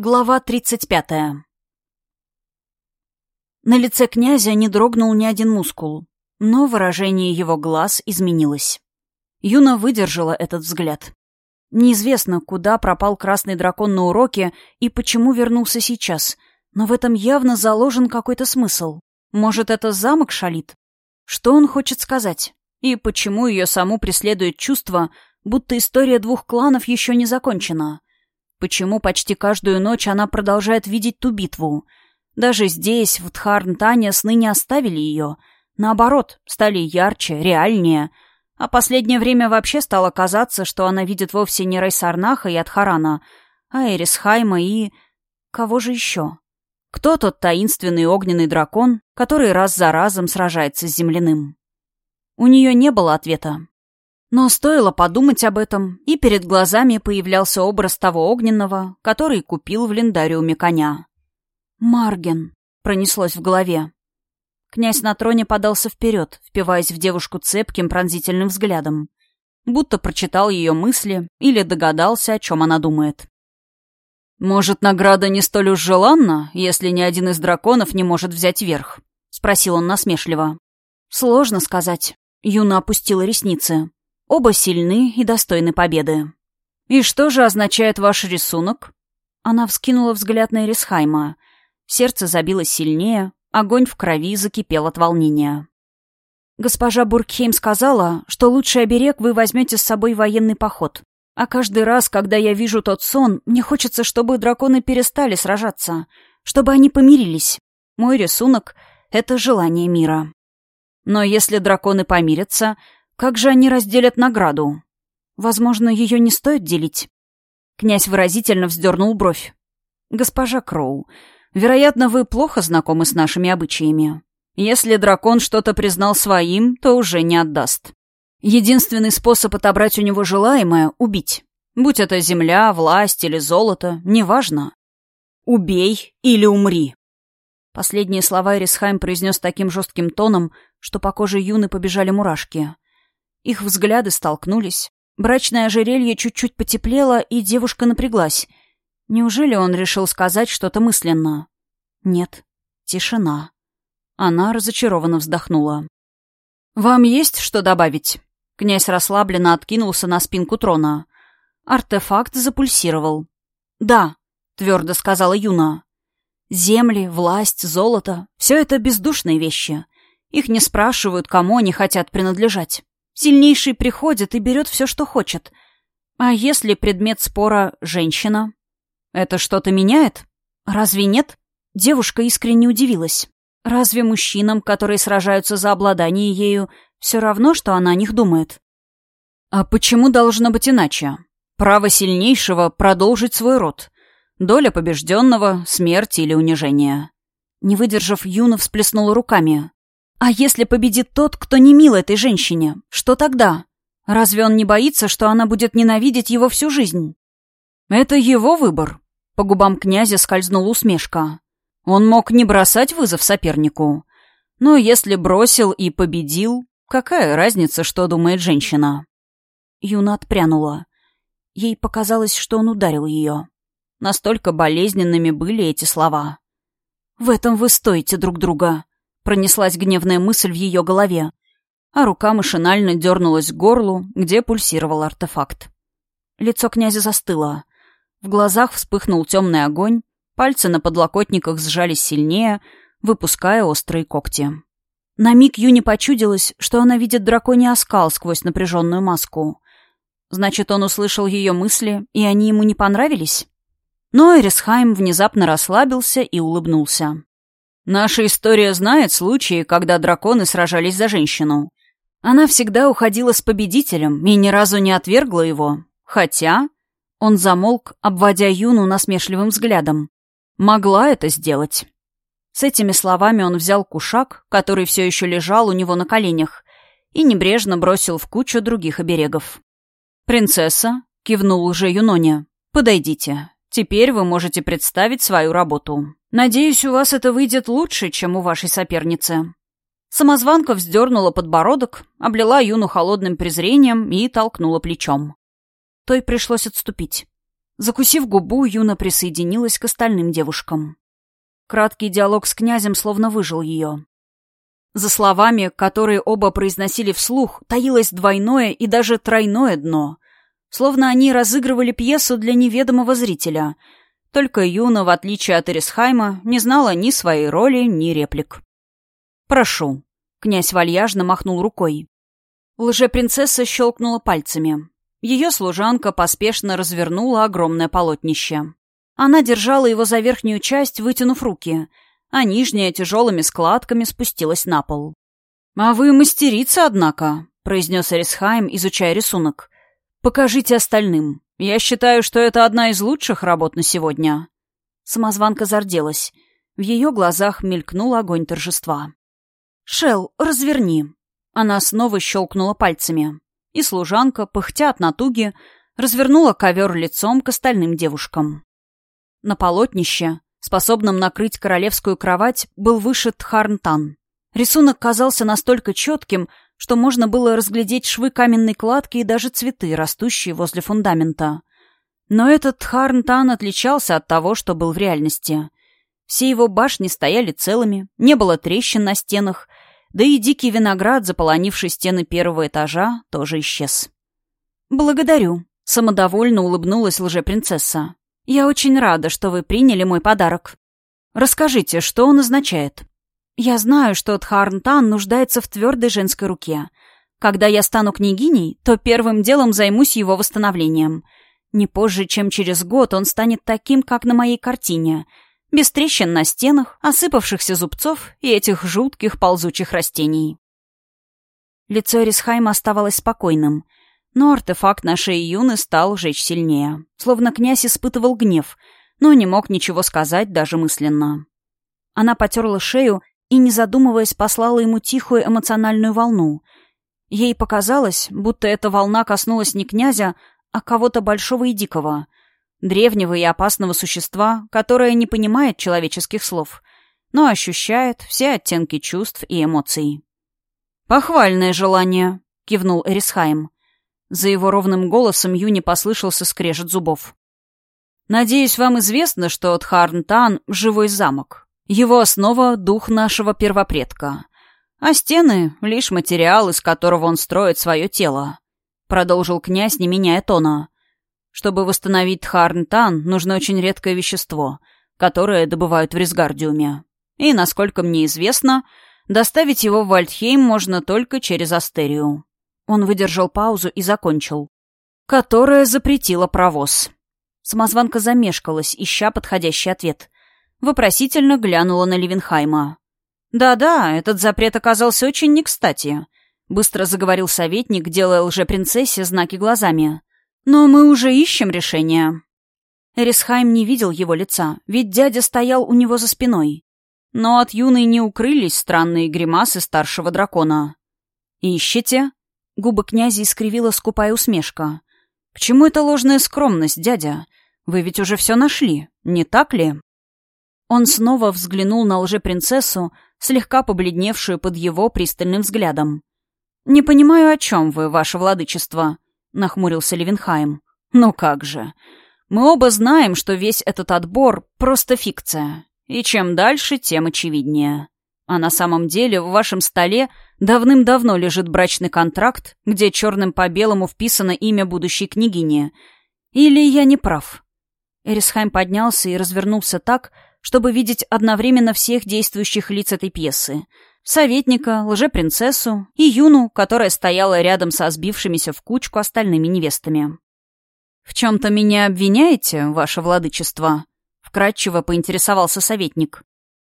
Глава 35. На лице князя не дрогнул ни один мускул, но выражение его глаз изменилось. Юна выдержала этот взгляд. Неизвестно, куда пропал красный дракон на уроке и почему вернулся сейчас, но в этом явно заложен какой-то смысл. Может, это замок шалит? Что он хочет сказать? И почему ее саму преследует чувство, будто история двух кланов еще не закончена? Почему почти каждую ночь она продолжает видеть ту битву? Даже здесь, в Тхарнтане, сны не оставили ее. Наоборот, стали ярче, реальнее. А последнее время вообще стало казаться, что она видит вовсе не Райсарнаха и Адхарана, а Эрисхайма и... Кого же еще? Кто тот таинственный огненный дракон, который раз за разом сражается с земляным? У нее не было ответа. Но стоило подумать об этом, и перед глазами появлялся образ того огненного, который купил в лендариуме коня. «Марген», — пронеслось в голове. Князь на троне подался вперед, впиваясь в девушку цепким пронзительным взглядом. Будто прочитал ее мысли или догадался, о чем она думает. «Может, награда не столь уж желанна, если ни один из драконов не может взять верх?» — спросил он насмешливо. «Сложно сказать». Юна опустила ресницы. Оба сильны и достойны победы. «И что же означает ваш рисунок?» Она вскинула взгляд на Эрисхайма. Сердце забилось сильнее, огонь в крови закипел от волнения. «Госпожа Буркхейм сказала, что лучший оберег вы возьмете с собой военный поход. А каждый раз, когда я вижу тот сон, мне хочется, чтобы драконы перестали сражаться, чтобы они помирились. Мой рисунок — это желание мира. Но если драконы помирятся, как же они разделят награду? Возможно, ее не стоит делить. Князь выразительно вздернул бровь. «Госпожа Кроу, вероятно, вы плохо знакомы с нашими обычаями. Если дракон что-то признал своим, то уже не отдаст. Единственный способ отобрать у него желаемое — убить. Будь это земля, власть или золото, неважно. Убей или умри». Последние слова Эрисхайм произнес таким жестким тоном, что по коже Юны побежали мурашки — их взгляды столкнулись. Брачное ожерелье чуть-чуть потеплело, и девушка напряглась. Неужели он решил сказать что-то мысленно? Нет. Тишина. Она разочарованно вздохнула. «Вам есть что добавить?» Князь расслабленно откинулся на спинку трона. Артефакт запульсировал. «Да», — твердо сказала Юна. «Земли, власть, золото — все это бездушные вещи. Их не спрашивают, кому они хотят принадлежать. Сильнейший приходит и берет все, что хочет. А если предмет спора — женщина? Это что-то меняет? Разве нет? Девушка искренне удивилась. Разве мужчинам, которые сражаются за обладание ею, все равно, что она о них думает? А почему должно быть иначе? Право сильнейшего продолжить свой род. Доля побежденного, смерть или унижение. Не выдержав, Юна всплеснула руками. А если победит тот, кто не мил этой женщине, что тогда? Разве он не боится, что она будет ненавидеть его всю жизнь? Это его выбор. По губам князя скользнула усмешка. Он мог не бросать вызов сопернику. Но если бросил и победил, какая разница, что думает женщина? Юна отпрянула. Ей показалось, что он ударил ее. Настолько болезненными были эти слова. «В этом вы стоите друг друга», Пронеслась гневная мысль в ее голове, а рука машинально дернулась к горлу, где пульсировал артефакт. Лицо князя застыло. В глазах вспыхнул темный огонь, пальцы на подлокотниках сжались сильнее, выпуская острые когти. На миг Юни почудилось, что она видит драконий оскал сквозь напряженную маску. Значит, он услышал ее мысли, и они ему не понравились? Но Эрисхайм внезапно расслабился и улыбнулся. Наша история знает случаи, когда драконы сражались за женщину. Она всегда уходила с победителем и ни разу не отвергла его. Хотя... Он замолк, обводя Юну насмешливым взглядом. Могла это сделать. С этими словами он взял кушак, который все еще лежал у него на коленях, и небрежно бросил в кучу других оберегов. «Принцесса», — кивнул уже Юноне, — «подойдите. Теперь вы можете представить свою работу». Надеюсь, у вас это выйдет лучше, чем у вашей соперницы». Самозванка вздернула подбородок, облила Юну холодным презрением и толкнула плечом. Той пришлось отступить. Закусив губу, Юна присоединилась к остальным девушкам. Краткий диалог с князем словно выжил ее. За словами, которые оба произносили вслух, таилось двойное и даже тройное дно. Словно они разыгрывали пьесу для неведомого зрителя. Только Юна, в отличие от Эрисхайма, не знала ни своей роли, ни реплик. «Прошу», — князь вальяжно махнул рукой. Лже-принцесса щелкнула пальцами. Ее служанка поспешно развернула огромное полотнище. Она держала его за верхнюю часть, вытянув руки, а нижняя тяжелыми складками спустилась на пол. «А вы мастерица, однако», — произнес Эрисхайм, изучая рисунок. «Покажите остальным. Я считаю, что это одна из лучших работ на сегодня». Самозванка зарделась. В ее глазах мелькнул огонь торжества. «Шел, разверни». Она снова щелкнула пальцами и служанка, пыхтя от натуги, развернула ковер лицом к остальным девушкам. На полотнище, способном накрыть королевскую кровать, был вышит харнтан. Рисунок казался настолько четким, что можно было разглядеть швы каменной кладки и даже цветы, растущие возле фундамента. Но этот харнтан отличался от того, что был в реальности. Все его башни стояли целыми, не было трещин на стенах, да и дикий виноград, заполонивший стены первого этажа, тоже исчез. «Благодарю», — самодовольно улыбнулась лжепринцесса. «Я очень рада, что вы приняли мой подарок. Расскажите, что он означает?» «Я знаю, что Тхарнтан нуждается в твердой женской руке. Когда я стану княгиней, то первым делом займусь его восстановлением. Не позже, чем через год он станет таким, как на моей картине — без трещин на стенах, осыпавшихся зубцов и этих жутких ползучих растений. Лицо Рисхайма оставалось спокойным, но артефакт нашей Юны стал жечь сильнее, словно князь испытывал гнев, но не мог ничего сказать даже мысленно. Она потерла шею и, не задумываясь, послала ему тихую эмоциональную волну. Ей показалось, будто эта волна коснулась не князя, а кого-то большого и дикого — древнего и опасного существа, которое не понимает человеческих слов, но ощущает все оттенки чувств и эмоций. «Похвальное желание», — кивнул Эрисхайм. За его ровным голосом Юни послышался скрежет зубов. «Надеюсь, вам известно, что Тхарнтан — живой замок. Его основа — дух нашего первопредка. А стены — лишь материал, из которого он строит свое тело», — продолжил князь, не меняя тона. Чтобы восстановить Тхарнтан, нужно очень редкое вещество, которое добывают в Ризгардиуме. И, насколько мне известно, доставить его в Вальдхейм можно только через Астерию. Он выдержал паузу и закончил. Которая запретила провоз. Самозванка замешкалась, ища подходящий ответ. Вопросительно глянула на Левенхайма. «Да-да, этот запрет оказался очень не кстати», — быстро заговорил советник, делая лжепринцессе знаки глазами. «Но мы уже ищем решение». Эрисхайм не видел его лица, ведь дядя стоял у него за спиной. Но от юной не укрылись странные гримасы старшего дракона. «Ищете?» Губы князя искривила скупая усмешка. «К чему эта ложная скромность, дядя? Вы ведь уже все нашли, не так ли?» Он снова взглянул на лжепринцессу, слегка побледневшую под его пристальным взглядом. «Не понимаю, о чем вы, ваше владычество. — нахмурился Левинхайм. «Ну как же. Мы оба знаем, что весь этот отбор — просто фикция. И чем дальше, тем очевиднее. А на самом деле в вашем столе давным-давно лежит брачный контракт, где черным по белому вписано имя будущей княгини. Или я не прав?» Эрисхайм поднялся и развернулся так, чтобы видеть одновременно всех действующих лиц этой пьесы — советника, лжепринцессу и Юну, которая стояла рядом со сбившимися в кучку остальными невестами. «В чем-то меня обвиняете, ваше владычество?» — вкратчиво поинтересовался советник.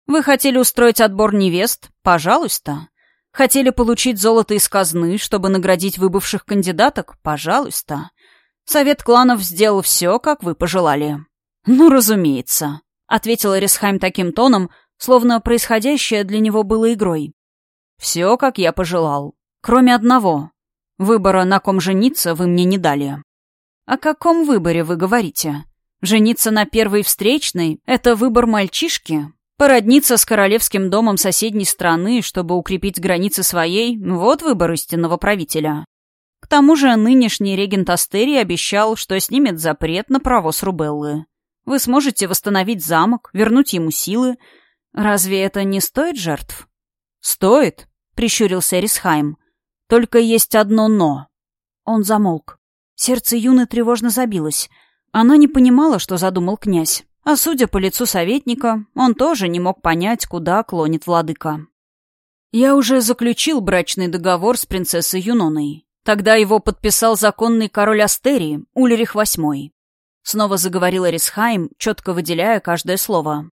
«Вы хотели устроить отбор невест? Пожалуйста. Хотели получить золото из казны, чтобы наградить выбывших кандидаток? Пожалуйста. Совет кланов сделал все, как вы пожелали». «Ну, разумеется», — ответил Эрисхайм таким тоном, словно происходящее для него было игрой. «Все, как я пожелал. Кроме одного. Выбора, на ком жениться, вы мне не дали». «О каком выборе вы говорите? Жениться на первой встречной — это выбор мальчишки? Породниться с королевским домом соседней страны, чтобы укрепить границы своей — вот выбор истинного правителя. К тому же нынешний регент Астерии обещал, что снимет запрет на провоз Рубеллы. Вы сможете восстановить замок, вернуть ему силы. Разве это не стоит жертв? «Стоит», — прищурился Эрисхайм. «Только есть одно «но». Он замолк. Сердце Юны тревожно забилось. Она не понимала, что задумал князь. А судя по лицу советника, он тоже не мог понять, куда клонит владыка. «Я уже заключил брачный договор с принцессой Юноной. Тогда его подписал законный король Астерии, Ульрих VIII». Снова заговорил Эрисхайм, четко выделяя каждое слово.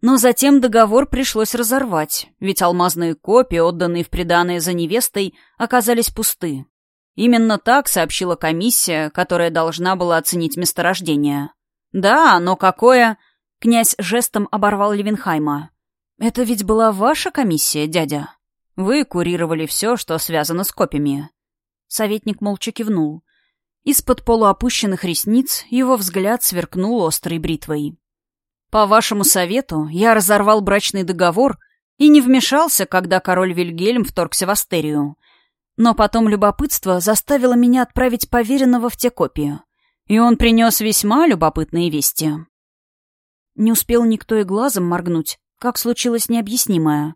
Но затем договор пришлось разорвать, ведь алмазные копии, отданные в приданое за невестой, оказались пусты. Именно так сообщила комиссия, которая должна была оценить месторождение. «Да, но какое...» Князь жестом оборвал Левинхайма. «Это ведь была ваша комиссия, дядя? Вы курировали все, что связано с копьями». Советник молча кивнул. Из-под полуопущенных ресниц его взгляд сверкнул острой бритвой. «По вашему совету я разорвал брачный договор и не вмешался, когда король Вильгельм вторгся в Астерию. Но потом любопытство заставило меня отправить поверенного в те копии. И он принес весьма любопытные вести. Не успел никто и глазом моргнуть, как случилось необъяснимое.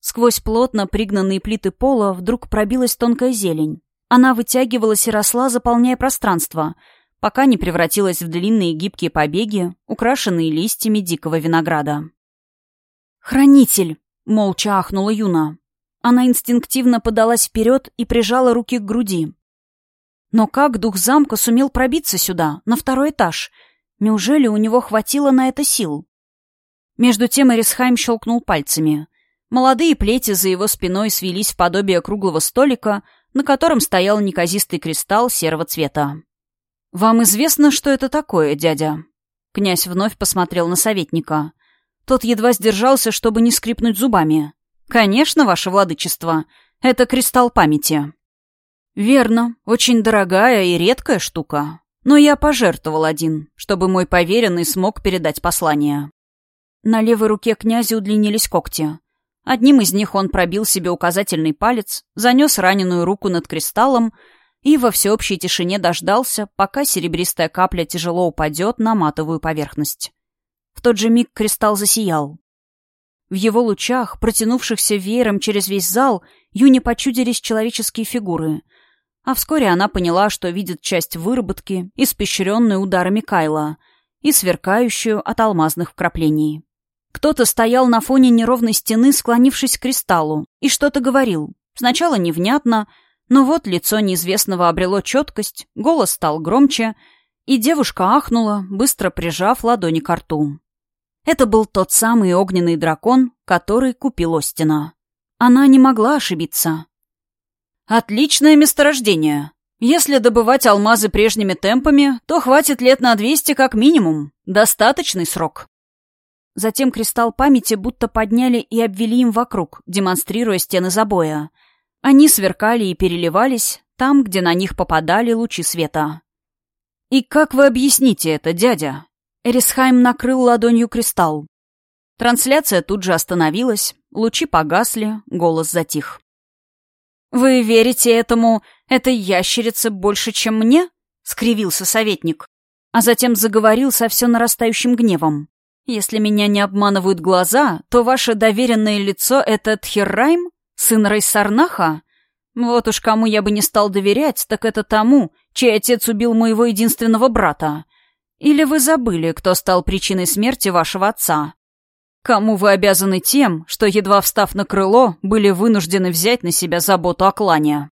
Сквозь плотно пригнанные плиты пола вдруг пробилась тонкая зелень. Она вытягивалась и росла, заполняя пространство, пока не превратилась в длинные гибкие побеги, украшенные листьями дикого винограда. «Хранитель!» — молча ахнула Юна. Она инстинктивно подалась вперед и прижала руки к груди. Но как дух замка сумел пробиться сюда, на второй этаж? Неужели у него хватило на это сил? Между тем Эрисхайм щелкнул пальцами. Молодые плети за его спиной свелись в подобие круглого столика, на котором стоял неказистый кристалл серого цвета. «Вам известно, что это такое, дядя?» Князь вновь посмотрел на советника. Тот едва сдержался, чтобы не скрипнуть зубами. «Конечно, ваше владычество. Это кристалл памяти». «Верно. Очень дорогая и редкая штука. Но я пожертвовал один, чтобы мой поверенный смог передать послание». На левой руке князя удлинились когти. Одним из них он пробил себе указательный палец, занес раненую руку над кристаллом и во всеобщей тишине дождался, пока серебристая капля тяжело упадет на матовую поверхность. В тот же миг кристалл засиял. В его лучах, протянувшихся веером через весь зал, Юне почудились человеческие фигуры. А вскоре она поняла, что видит часть выработки, испещренную ударами Кайла, и сверкающую от алмазных вкраплений. Кто-то стоял на фоне неровной стены, склонившись к кристаллу, и что-то говорил. Сначала невнятно, но вот лицо неизвестного обрело четкость, голос стал громче, и девушка ахнула, быстро прижав ладони к рту. Это был тот самый огненный дракон, который купил Остина. Она не могла ошибиться. «Отличное месторождение. Если добывать алмазы прежними темпами, то хватит лет на двести как минимум. Достаточный срок». Затем кристалл памяти будто подняли и обвели им вокруг, демонстрируя стены забоя. Они сверкали и переливались там, где на них попадали лучи света. «И как вы объясните это, дядя?» Эрисхайм накрыл ладонью кристалл. Трансляция тут же остановилась, лучи погасли, голос затих. «Вы верите этому, этой ящерице больше, чем мне?» — скривился советник. А затем заговорил со все нарастающим гневом. «Если меня не обманывают глаза, то ваше доверенное лицо — это Тхеррайм, сын Рейсарнаха? Вот уж кому я бы не стал доверять, так это тому, чей отец убил моего единственного брата. Или вы забыли, кто стал причиной смерти вашего отца? Кому вы обязаны тем, что, едва встав на крыло, были вынуждены взять на себя заботу о клане?»